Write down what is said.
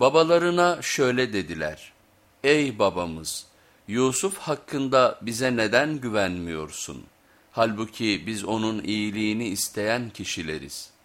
Babalarına şöyle dediler, ey babamız Yusuf hakkında bize neden güvenmiyorsun? Halbuki biz onun iyiliğini isteyen kişileriz.''